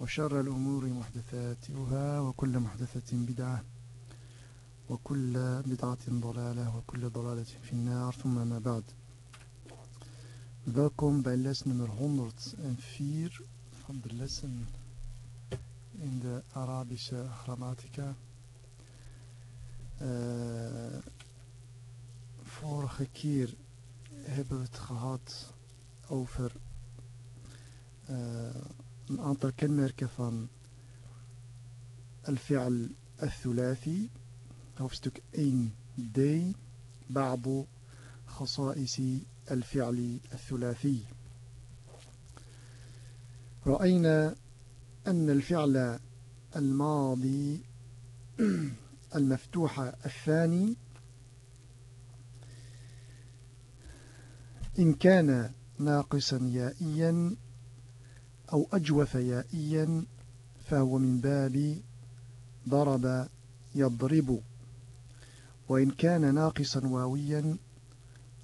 وشر الأمور محدثاتها وكل محدثة بدعة وكل بدعة ضلالة وكل ضلالة في النار ثم ما بعد Welkom bij les nummer 104 van de lessen in de Arabische grammatica. Uh, vorige keer hebben we het gehad over uh, een aantal kenmerken van al-fi'al al-thulathi hoofdstuk 1d بعض خصائص الفعل الثلاثي. رأينا أن الفعل الماضي المفتوح الثاني إن كان ناقصا يائيا أو أجوف يائيا فهو من باب ضرب يضرب. وإن كان ناقصا واويا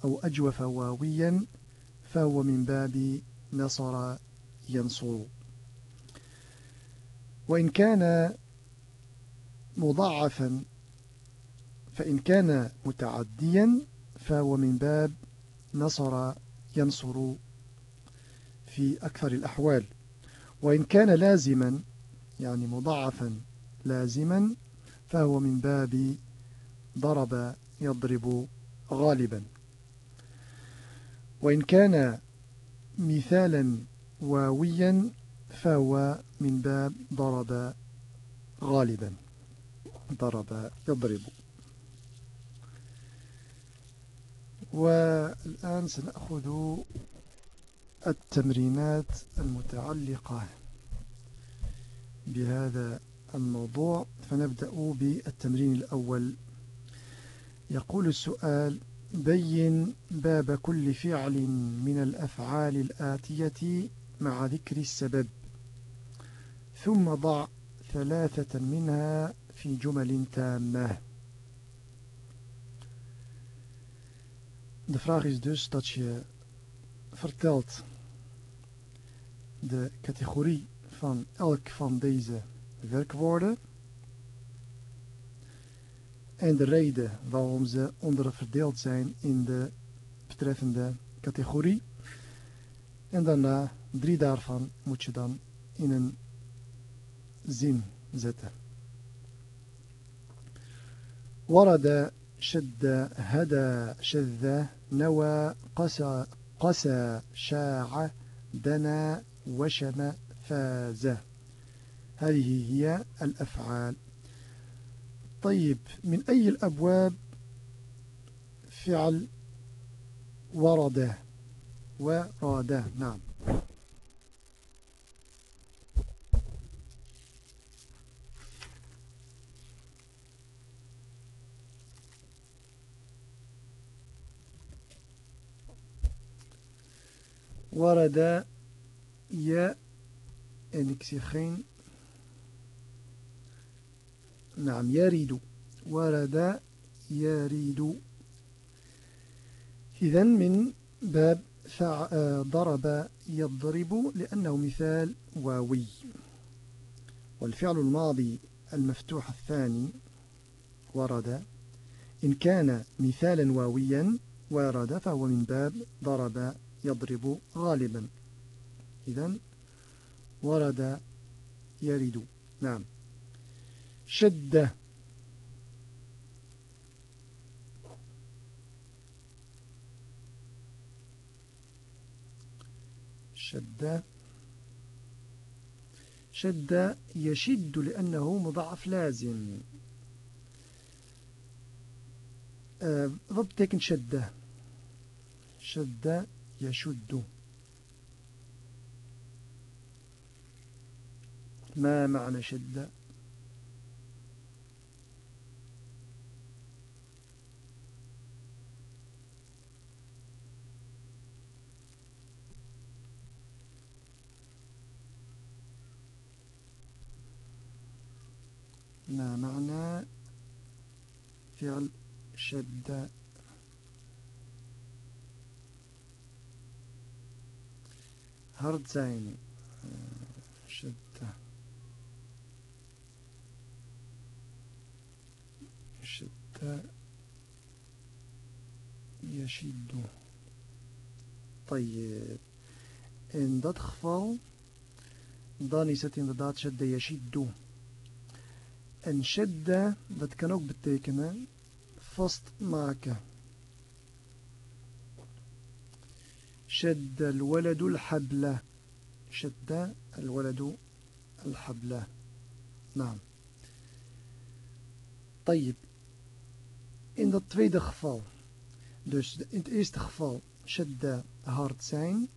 أو أجوف واويا فهو من باب نصر ينصر. وإن كان مضاعفا فإن كان متعديا فهو من باب نصر ينصر في أكثر الأحوال. وإن كان لازما يعني مضاعفا لازما فهو من باب ضرب يضرب غالبا. وإن كان مثالا واويا فهو من باب ضرب غالبا ضرب يضرب. والآن سنأخذ التمرينات المتعلقة بهذا الموضوع. فنبدأ بالتمرين الأول. يقول السؤال بين باب كل فعل من الأفعال الآتية مع ذكر السبب ثم ضع ثلاثة منها في جمل تامة. De vraag is dus dat je vertelt de categorie van elk van deze werkwoorden en de reden waarom ze onderverdeeld zijn in de betreffende categorie. En daarna drie daarvan moet je dan in een zin zetten. ورد شد هدى شذ نوى قسى قسى شاع دنا وشم فاز. هذه هي الأفعال. طيب من أي الأبواب فعل ورد وراد نعم. ورد يا en ik zie geen نعم يريد. ورد يريد. إذا من باب ضرب يضرب لأنه مثال واوي. والفعل الماضي المفتوح الثاني ورد. إن كان مثالا واويا ورد فهو من باب ضرب يضرب غالبا. إذا ورد يرد. نعم. شدة شدة شدة يشد لأنه مضاعف لازم. wat betekent شدة شدة يشد. ما معنى شدة؟ ما معنى فعل شد hard zijn شد شد يشد طيب in dat geval dan is het inderdaad shadda yashiddu en shadda dat kan ook betekenen vastmaken شد الولد الحبل شد الولد الحبل نعم طيب in dat tweede geval dus in het eerste geval shadda hard zijn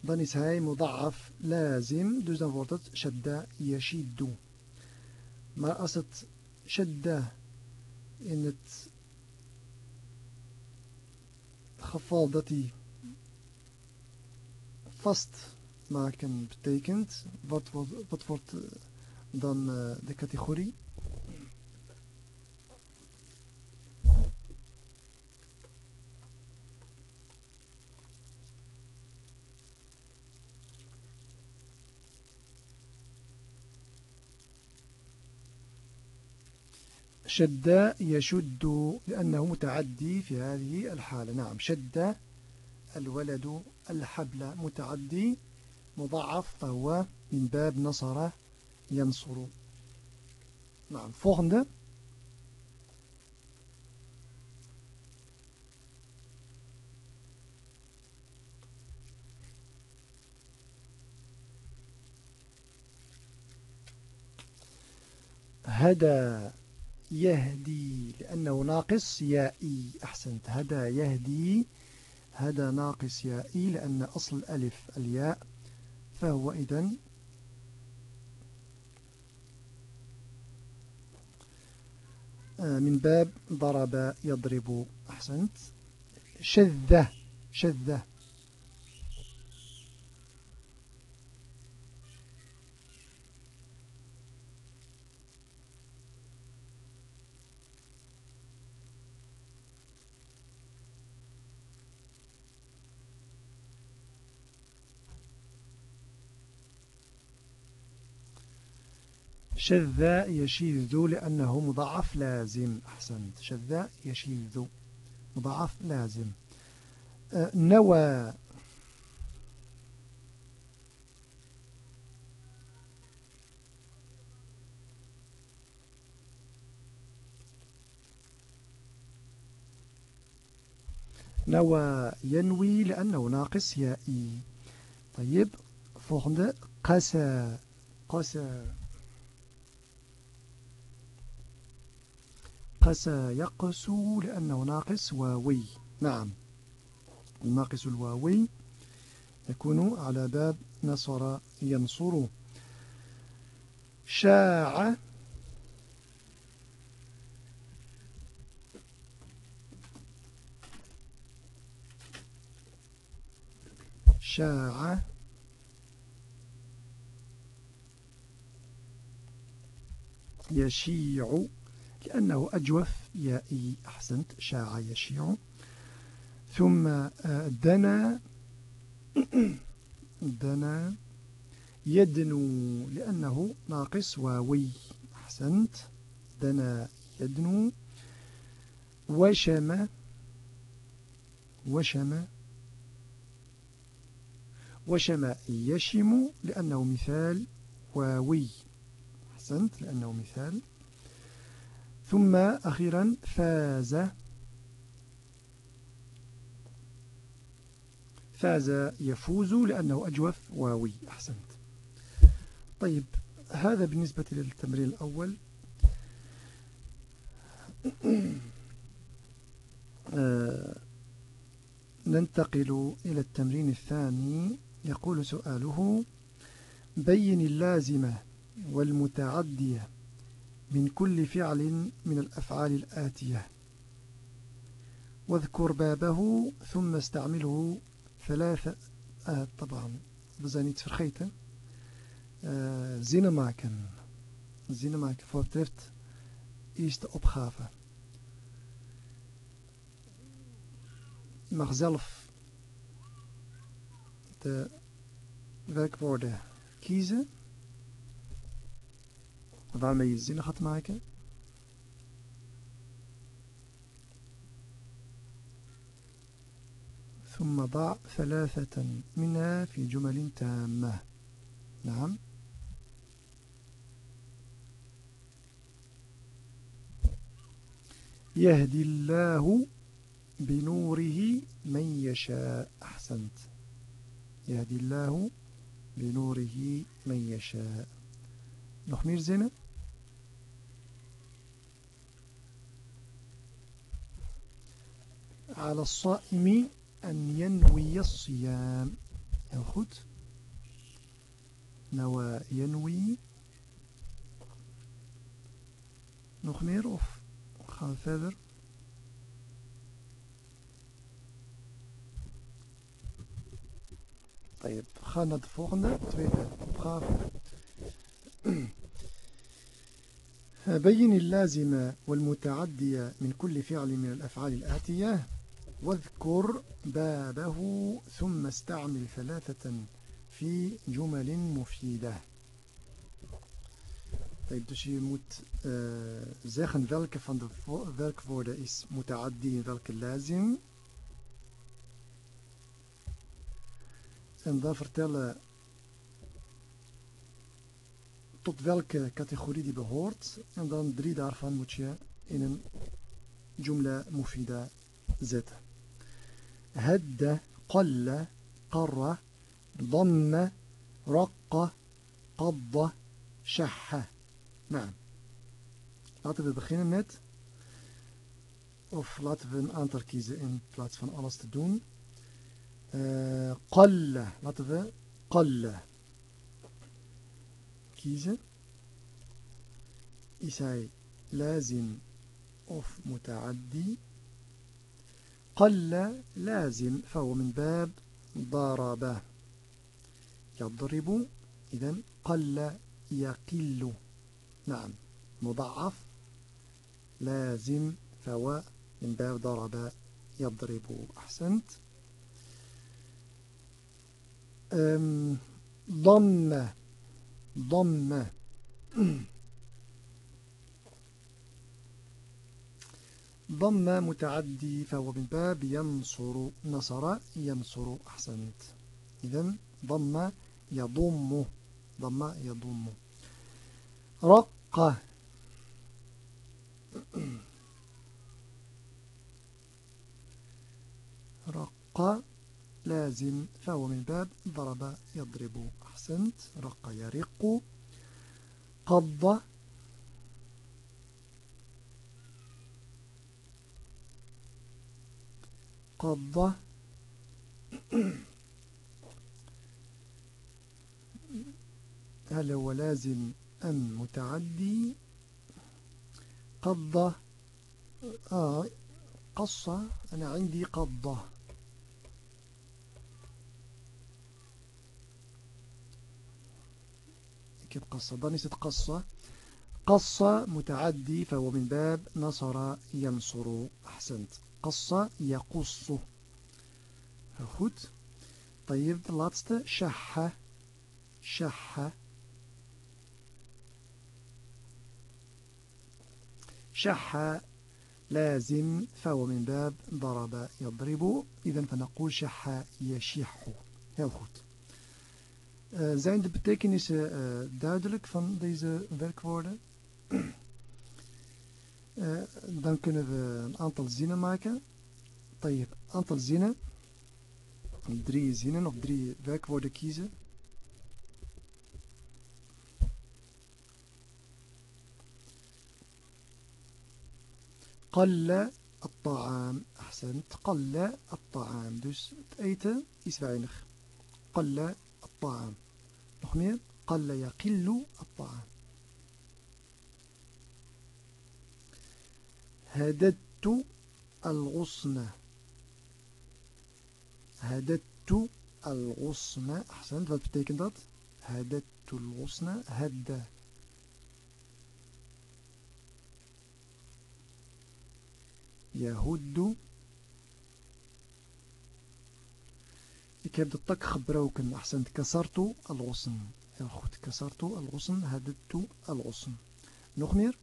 dan is hij muda'af lazim dus dan wordt het shadda yashiddu maar als het shadda in het geval dat hij vastmaken betekent, wat, wat, wat wordt eh, dan uh, de categorie? شد يشد لأنه متعدي في هذه الحالة. نعم شد الولد الحبل متعدي مضاعف فهو من باب نصر ينصر. نعم volgende هدى يهدي لأنه ناقص يائي أحسنت. هدى يهدي هذا ناقص يائي لأن أصل الألف الياء. فهو إذن من باب ضرب يضرب. أحسنت. شذة. شذة. شذا يشيذ لأنه مضاعف لازم. أحسنت. شذا يشيذ. مضاعف لازم. أه نوى. نوى. ينوي لأنه ناقص يائي طيب. volgende قسى قسى قسى يقسو لأنه ناقص واوي. نعم. الناقص الواوي يكون على باب نصر ينصر. شاع. شاع. يشيع. لأنه أجوف يائي. أحسنت. شاع يشيع. ثم آه، دنا. دنا. يدنو لأنه ناقص واوي. أحسنت. دنا يدنو. وشم. وشم. وشم يشم لأنه مثال واوي. أحسنت. لأنه مثال ثم أخيرا فاز. فاز يفوز لأنه أجوف واوي. أحسنت. طيب هذا بالنسبة للتمرين الأول. آه، ننتقل إلى التمرين الثاني. يقول سؤاله بين اللازمة والمتعدية من كل فعل من الأفعال الآتية. واذكر بابه ثم استعمله ثلاثة آه، طبعا. بزانيت فرخيتا آه، زين ماكن زين ماكن فورترفت إيست أبخافة مغزلف ذلك بورده كيزة. Waarmee je zinnen gaat maken. ثم ضع ثلاثة منها في جمل تامة. نعم. يهدي الله بنوره من يشاء. أحسنت. يهدي الله بنوره من يشاء. meer zinnen? على الصائم أن ينوي الصيام. heel goed نوى ينوي. nog meer of gaan طيب gaan naar de volgende tweede بين اللازم والمتعدي من كل فعل من الأفعال الآتية. واذكر بابه ثم استعمل ثلاثة في جمل مفيدة طيب dus je moet uh, zeggen welke van de werkwoorden is mutaaddi. En dan vertellen tot welke categorie die behoort. En dan drie daarvan moet je in een jumla mufida zetten. هد قل قر ضم رق قض شح نعم laten we beginnen met of laten we een aantal kiezen in plaats van alles te doen uh, قل laten we قل kiezen. Is hij lazim of mutaaddi? قل لازم فهو من باب ضرب. يضرب إذن قل يقل. نعم مضعف لازم فهو من باب ضرب. يضرب أحسنت. ضم ضم. ضم متعدي فهو من باب ينصر نصر ينصر أحسنت. إذن ضم يضم ضم يضم. رق. رق لازم فهو من باب ضرب يضرب. أحسنت. رق يرق. قض قض هل هو لازم أم متعدي؟ قض آه قص. أنا عندي قضة كيف قصة ضنست قصة قصة متعدي فهو من باب نصر ينصر. أحسنت. قصة يقص goed طيب de laatste شح شح شح لازم فهو من باب ضرب يضرب إذا فنقول شح يشح heel goed Uh, zijn de betekenissen uh, duidelijk van deze werkwoorden? uh, dan kunnen we een aantal zinnen maken. Een aantal zinnen. Drie zinnen of drie werkwoorden kiezen. قل الطعام أحسنت قل الطعام dus het eten is weinig قل الطعام nog meer قل يقل الطعام هددت الغصن. هددت الغصن. أحسنت. Wat betekent dat هددت الغصن. هد. يهد. ik heb de أحسنت. كسرت الغصن. heel goed كسرت الغصن. هددت الغصن. نخمير.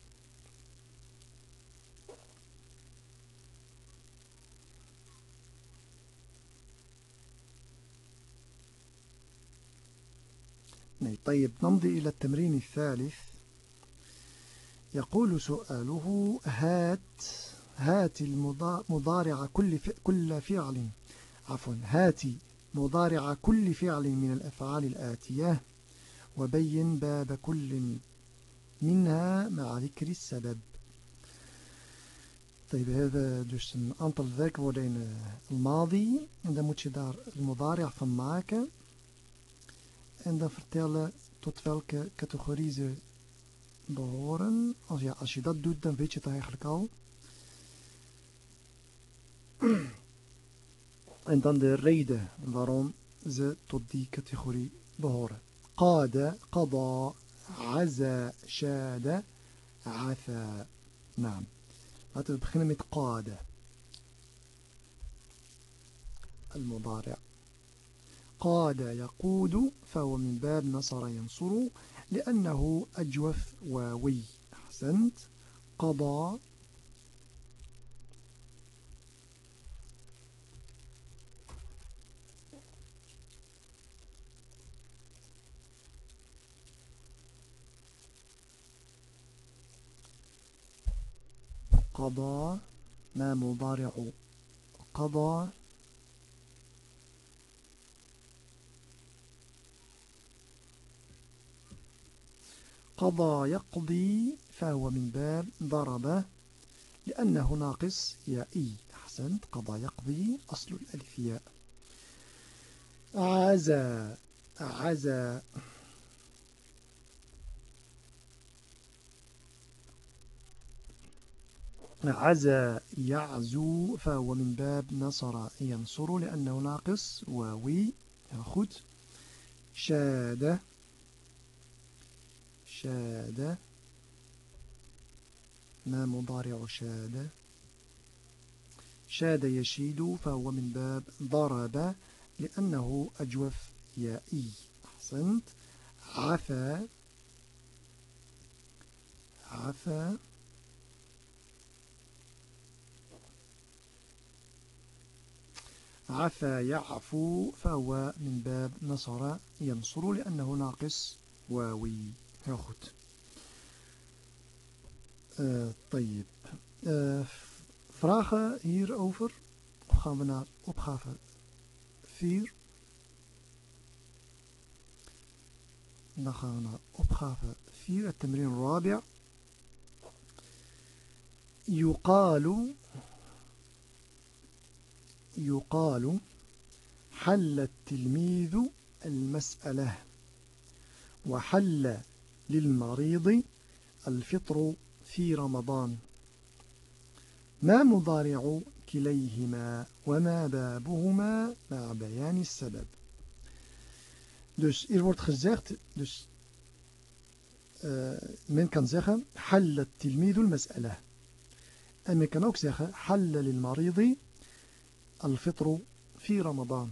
طيب نمضي إلى التمرين الثالث. يقول سؤاله هات هات المضارع كل كل فعل عفوا هاتي مضارع كل فعل من الأفعال الآتية وبين باب كل منها مع ذكر السبب. طيب هذا dus een aantal werkwoorden الماضي. je daar المضارع maken en dan vertellen tot welke categorie ze behoren. Als, als je dat doet, dan weet je het eigenlijk al. en dan de reden waarom ze tot die categorie behoren. Qada, qada, aza, shada, afa. Naam. Laten we beginnen met qada. Al-Mudari' قاد يقود فهو من باب نصر ينصر لأنه أجوف واوي. أحسنت. قضى. قضى. ما مضارع. قضى. قضى يقضي فهو من باب ضرب. لأنه ناقص يائي أحسنت قضى يقضي أصل الألف ياء عزى عزى عزى يعزو فهو من باب نصر ينصر لأنه ناقص واوي خد شاد شاد. ما مضارع شاد. شاد يشيد فهو من باب ضرب لأنه أجوف يائي. أحسنت. عفا. عفا. عفا يعفو فهو من باب نصر ينصر لأنه ناقص واوي. Heel goed uh, طيب uh, vragen hierover of gaan we naar opgave 4 dan gaan we naar opgave 4 التمرين الرابع يقال يقال حل التلميذ المسألة وحل للمريض الفطر في رمضان. ما مضارع كليهما وما بابهما مع بيان السبب؟ Dus er wordt gezegd, dus uh, men kan zeggen, حل التلميذ المسألة. En kan ook zeggen, حل للمريض الفطر في رمضان.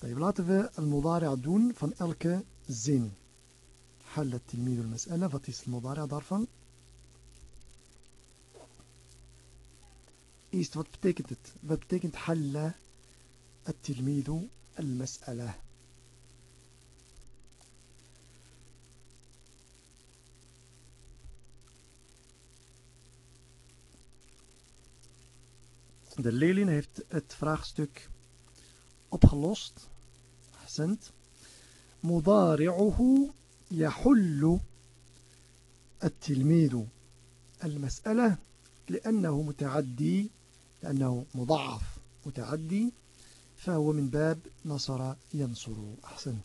طيب we المضارع doen van elke zin. حل التلميذ المسألة فتيس المضارع ظرفا إيست فات بتكنتت فات بتكنت حل التلميذ المسألة De leerling heeft het vraagstuk opgelost. Hassend. Mudari'uhu يحل التلميذ المسألة لأنه متعدي لأنه مضاعف متعدي فهو من باب نصر ينصر. أحسنت.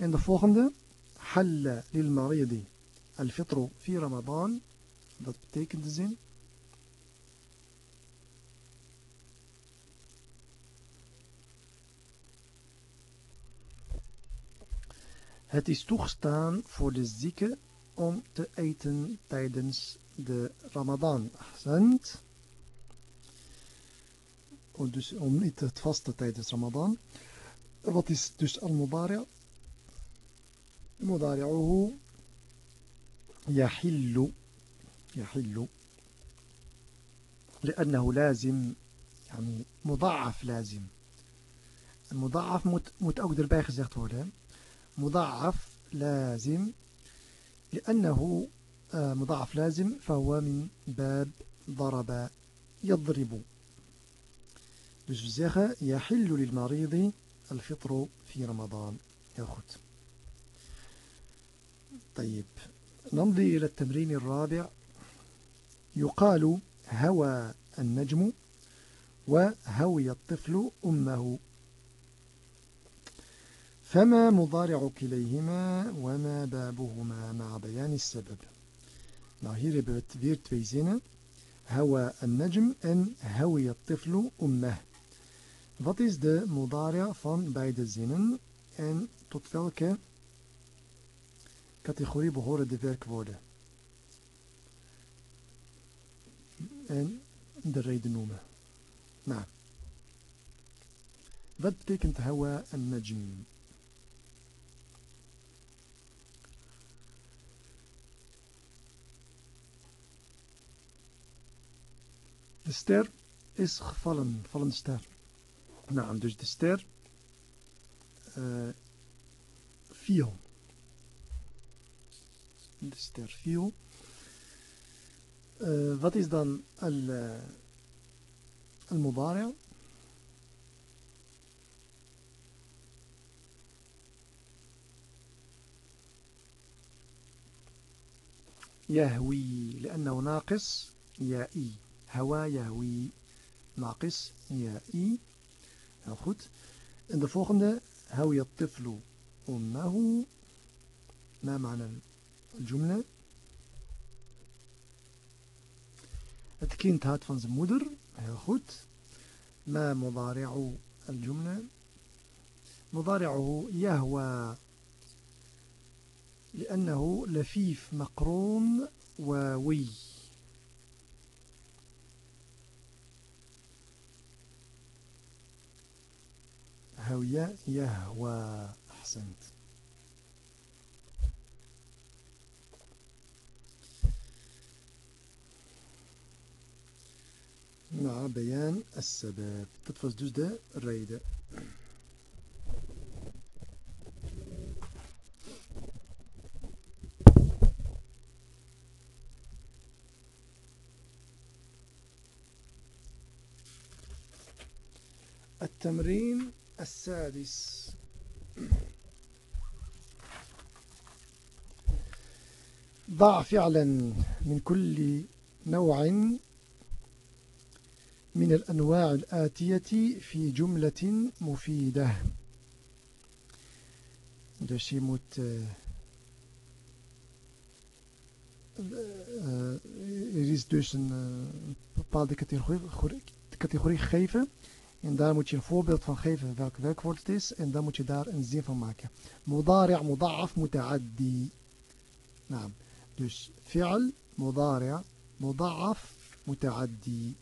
de volgende, حل للمريض الفطر في رمضان. De zin Het is toegestaan voor de zieke om te eten tijdens de Ramadan. Ahsend. Dus om niet het vasten tijdens Ramadan. Wat is dus al-mudari'? مضارعه يحل يحل لأنه لازم يعني مضاعف لازم المضاعف moet, moet ook erbij gezegd worden مضاعف لازم لأنه مضاعف لازم فهو من باب ضرب يضرب. dus يحل للمريض الفطر في رمضان. heel طيب نمضي إلى التمرين الرابع. يقال هوى النجم وهوي الطفل أمه. فما مضارع كليهما وما بابهما مع بيان السبب Nou, hier hebben we weer twee zinnen. Hawa an-najm en hawi at-tiflu ummah. Wat is de mudari' van beide zinnen en tot welke categorie behoren de werkwoorden? En de reden noemen. Nou, wat betekent hawa an-najm? De ster is gevallen, vallende ster. Nou, dus de ster uh, viel. De ster viel. Uh, wat is dan al-mudari'? Al يهوي لأنه ناقص يائي هوا يهوي ناقص يائي heel goed en de volgende هوي الطفل أمه ما معنى الجملة het kind houdt van zijn moeder. Heel goed ما مضارع الجملة مضارعه يهوى لأنه لفيف مقرون ووي هوية يهوى أحسنت. مع بيان السبب. تتفز دوز ده ريدة التمرين السادس. ضع فعلا من كل نوع من الأنواع الآتية في جملة مفيدة. دشيموت Uh, er is dus een uh, bepaalde categorie, En daar moet je een voorbeeld van geven welk werkwoord het is. En dan moet je daar een zin van maken. Mudari' muda'af muta'addi. Nou, dus fi'al mudari' muda'af muta'addi.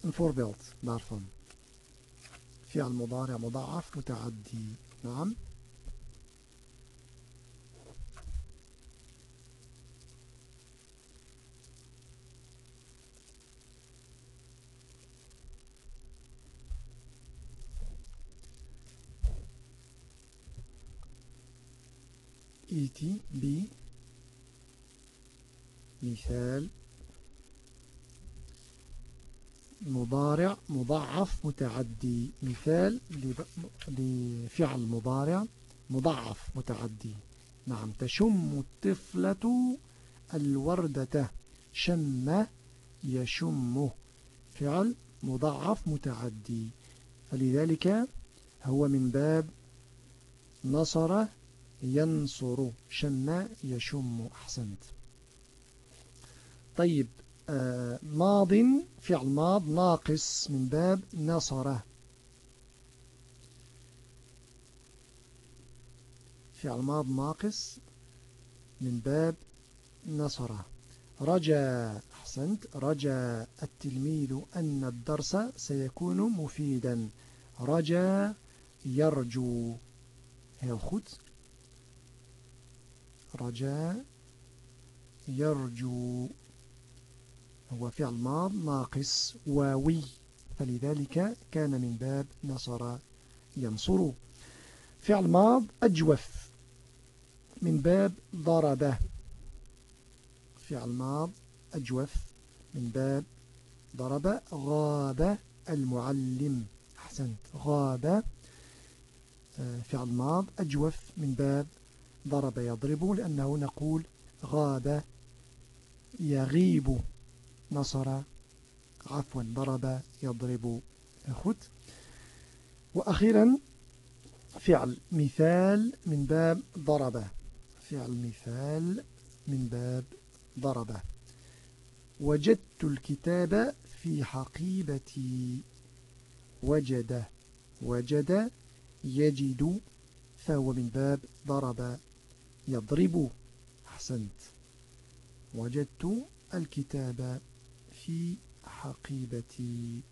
Een voorbeeld daarvan. Fi'al mudari' muda'af muta'addi. Naam. إيتي بمثال مضارع مضاعف متعدي. مثال لفعل مضارع مضاعف متعدي. نعم تشم الطفلة الوردة. شم يشم. فعل مضاعف متعدي. فلذلك هو من باب نصر ينصر شم يشم أحسنت. طيب آه ماض فعل ماض ناقص من باب نصر فعل ماض ناقص من باب نصر رجا أحسنت رجا التلميذ أن الدرس سيكون مفيدا. رجا يرجو heel goed رجاء يرجو. هو فعل ماض ناقص واوي. فلذلك كان من باب نصر ينصر. فعل ماض أجوف. من باب ضرب. فعل ماض أجوف. من باب ضرب. غاب المعلم. أحسنت. غاب. آه، فعل ماض أجوف. من باب ضرب يضرب لأنه نقول غاب يغيب. نصر عفوا ضرب يضرب. خد وأخيرا فعل مثال من باب ضرب. فعل مثال من باب ضرب. وجدت الكتاب في حقيبتي. وجد وجد يجد. فهو من باب ضرب. يضرب. أحسنت. وجدت الكتاب في حقيبتي.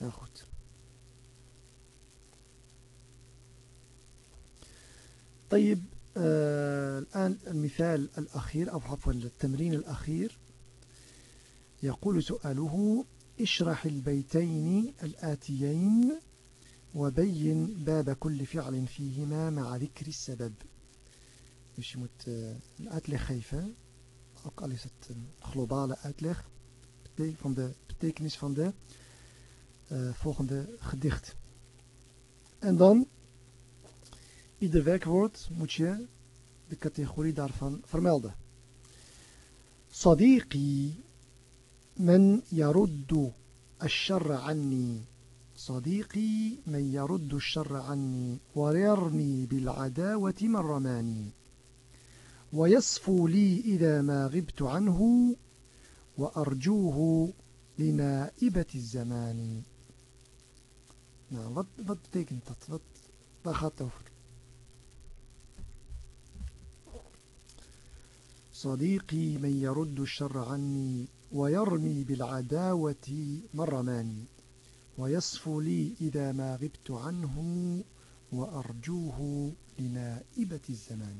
أخذ طيب آه الآن المثال الأخير أو عفوا التمرين الأخير. يقول سؤاله اشرح البيتين الآتيين وبين باب كل فعل فيهما مع ذكر السبب. Dus je moet uh, een uitleg geven, ook al is het een globale uitleg van de betekenis van de uh, volgende gedicht. En dan, ieder werkwoord moet je de categorie daarvan vermelden. صديقي من يرد الشر عني صديقي من يرد الشر عني ويرمي بالعداوة من رماني ويصفو لي إذا ما غبت عنه وأرجوه لنائبة الزمان Nou, wat, betekent dat? Wat, waar gaat het over? صديقي من يرد الشر عني ويرمي بالعداوة من رماني ويصفو لي إذا ما غبت عنه وأرجوه لنائبة الزمان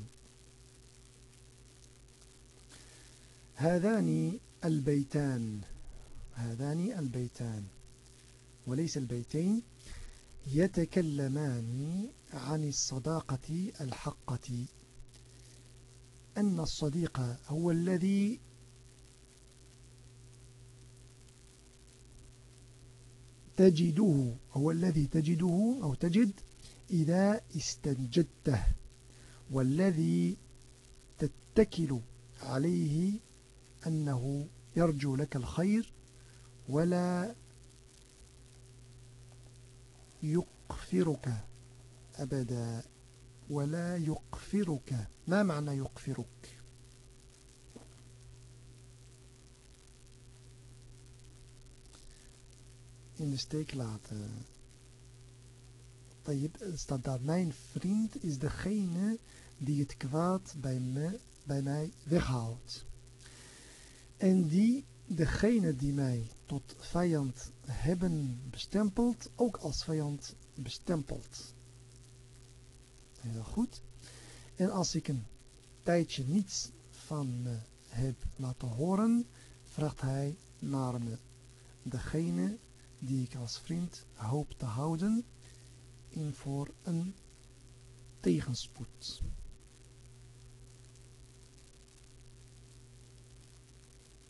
هذان البيتان هذان البيتان وليس البيتين يتكلمان عن الصداقة الحقة. أن الصديق هو الذي تجده هو الذي تجده أو تجد إذا استنجدته والذي تتكل عليه أنه يرجو لك الخير ولا يقفرك أبدا ولا يقفرك ما معنى يقفرك in de steek laten. طيب, staat daar, mijn vriend is degene die het kwaad bij, me, bij mij weghaalt. En die degene die mij tot vijand hebben bestempeld, ook als vijand bestempelt. Heel goed. En als ik een tijdje niets van me heb laten horen, vraagt hij naar me. Degene die ik als vriend hoop te houden in voor een tegenspoed.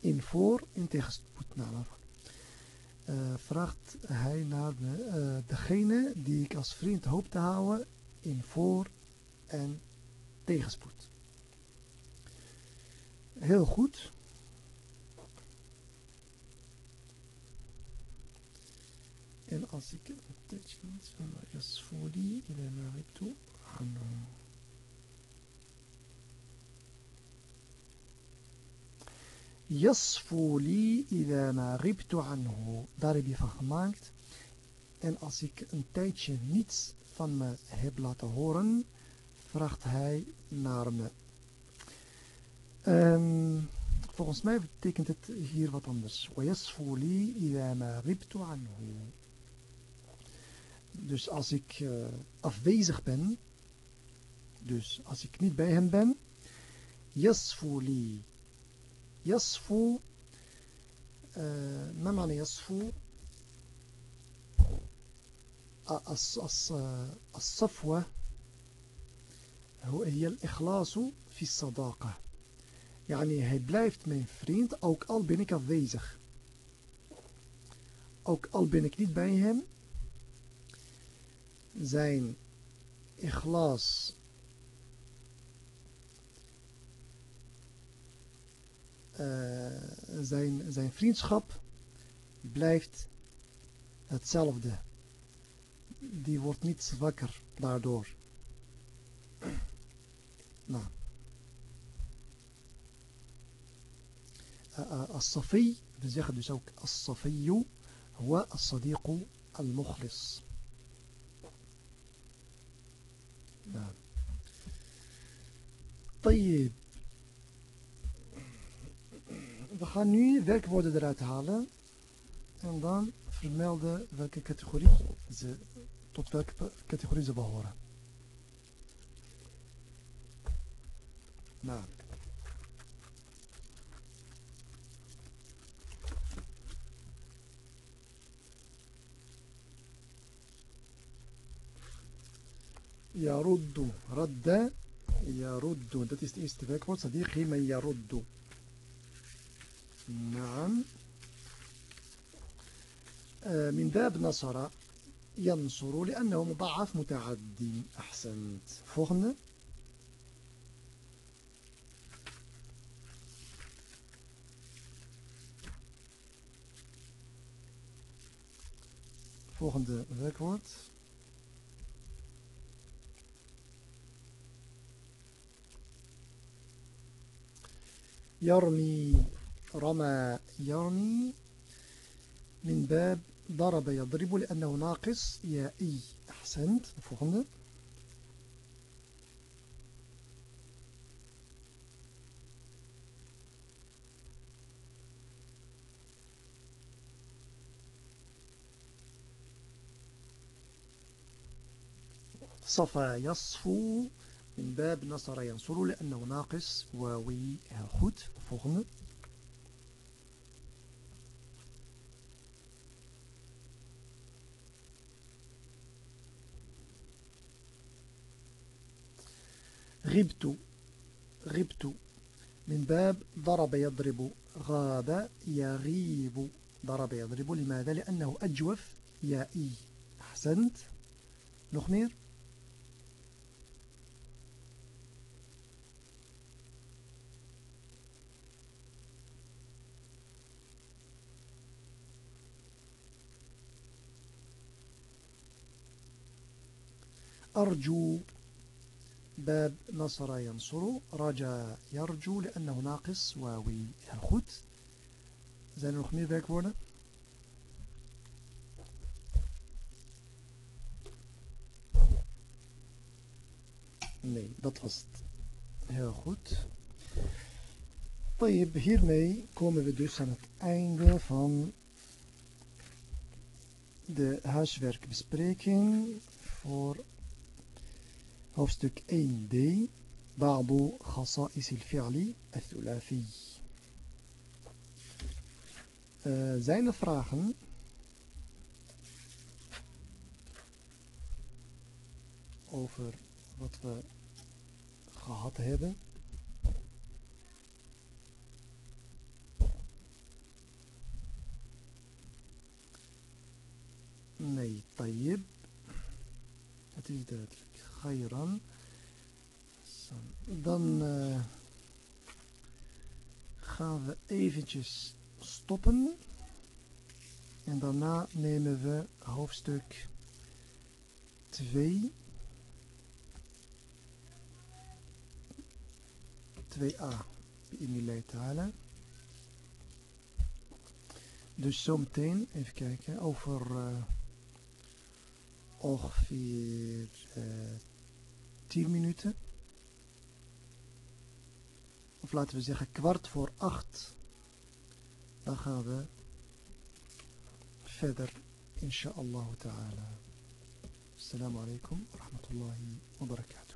In voor in tegenspoed. Nou, uh, vraagt hij naar de, uh, degene die ik als vriend hoop te houden in voor en tegenspoed. Heel goed. En als ik tijdje niet van Yasfuli ila ma ribtu anhu. Yasfuli ila ma ribtu anhu. Daar heb je van gemaakt. En als ik een tijdje niets van me heb laten horen, vraagt hij naar me. Um, volgens mij betekent het hier wat anders. وَيَصْفُوا لِي إِذَا مَا غِبْتُ عَنْهُ Dus als ik uh, afwezig ben, dus als ik niet bij hem ben, يَصْفُوا لِي يَصْفُوا ما معنى يصفو الصفوة هي الإخلاص في الصداقة Yani hij blijft mijn vriend, ook al ben ik afwezig. Ook al ben ik niet bij hem. Zijn ikhlas zijn, zijn vriendschap blijft hetzelfde. Die wordt niet zwakker daardoor. nou. الصفي بزيخد يسوك الصفي هو الصديق المخلص نعم طيب We gaan nu werkwoorden eruit halen en dan vermelden welke categorie ze, tot welke categorie ze behoren. Nou. يرد رد يرد dat is het eerste werkwoord صديقي من يرد نعم. من باب نصر ينصر لأنه مضاعف متعدي أحسنت. volgende volgende werkwoord يرمي رمى يرمي من باب ضرب يضرب لأنه ناقص يائي أحسنت. volgende صفى يصفو من باب نصر ينصر لأنه ناقص واوي goed volgende غبت غبت. من باب ضرب يضرب غاب يغيب. ضرب يضرب لماذا؟ لأنه أجوف يائي. أحسنت. meer أرجو باب نصر ينصر رجا يرجو لأنه ناقص واوي heel goed zijn er nog meer werkwoorden nee dat was het heel goed طيب hiermee komen we dus aan het einde van de huiswerkbespreking voor hoofdstuk 1D Babu Khasa'is al-Fi'li al-Thulafi. Eh, zijn er vragen? Over wat we gehad hebben? Nee, tayyib. Het is duidelijk khayran. Dan uh, gaan we eventjes stoppen. En daarna nemen we hoofdstuk 2. 2a. te halen. Dus zometeen, even kijken, over uh, ongeveer eh, 10 minuten. Of laten we zeggen kwart voor acht. Dan gaan we verder, inshallah ta'ala. Assalamu alaikum wa rahmatullahi wa barakatuh.